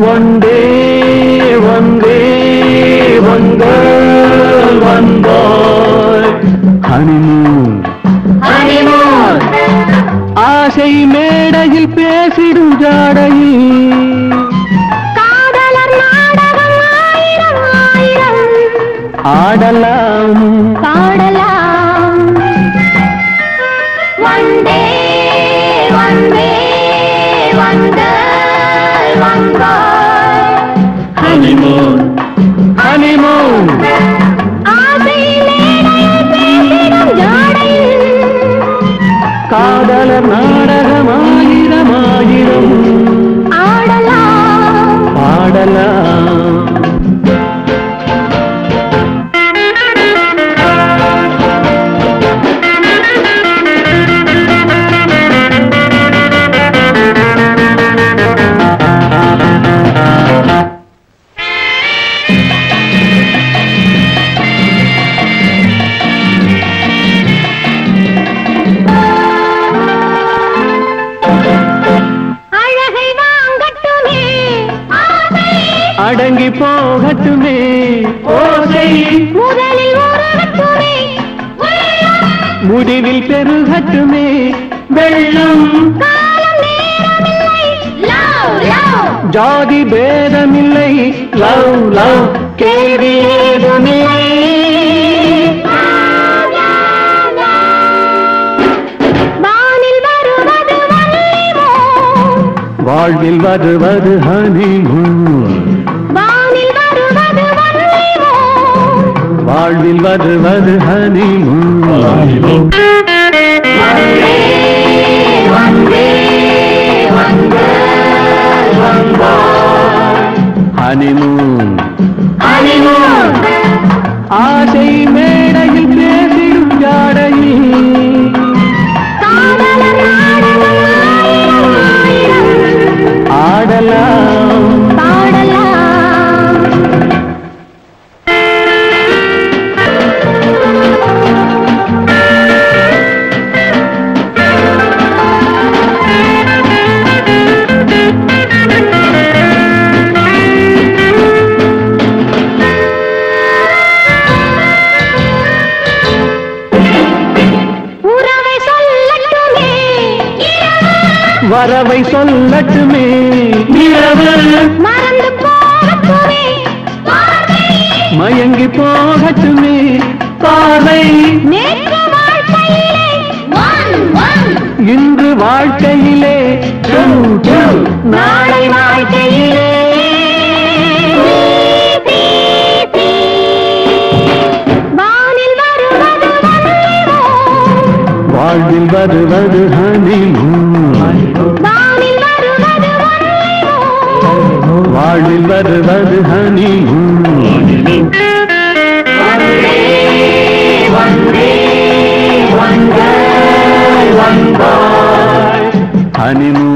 வந்தே வந்தே வந்தால் வந்தாய். ஹனிமூன். ஹனிமூன். ஆசை மேடையில் பேசிடும் ஜாடையில் காதலர் நாடகம் ஆயிரம் ஆயிரம். ஆடலாம். பாடலாம். வந்தே வந்தே வந்த ஹனிமூன் ஹனிமூன் காதலர் நாடகம் அடங்கி போகட்டுமே. ஓசை. முதலில் முடிவில் பெருகட்டுமே. வெள்ளம். ஜாதி பேதமில்லை. Love love. கேள்வி ஏதுமில்லை வாழ்வில் வருவது ஹனிமூன். வாழ்வில் வருவது ஹனிமூன் ஹனிமூன் ஆசை மேடையில் வரவை சொல்லட்டுமே. இரவு மயங்கி போகட்டுமே. ஒன் இன்று வாழ்க்கையிலே. நாளை வாழ்க்கையிலே. வாழ்வில் வருவது ஹனிமூன் வானில் வருவது ஹனிமூன் ஹனிமூன்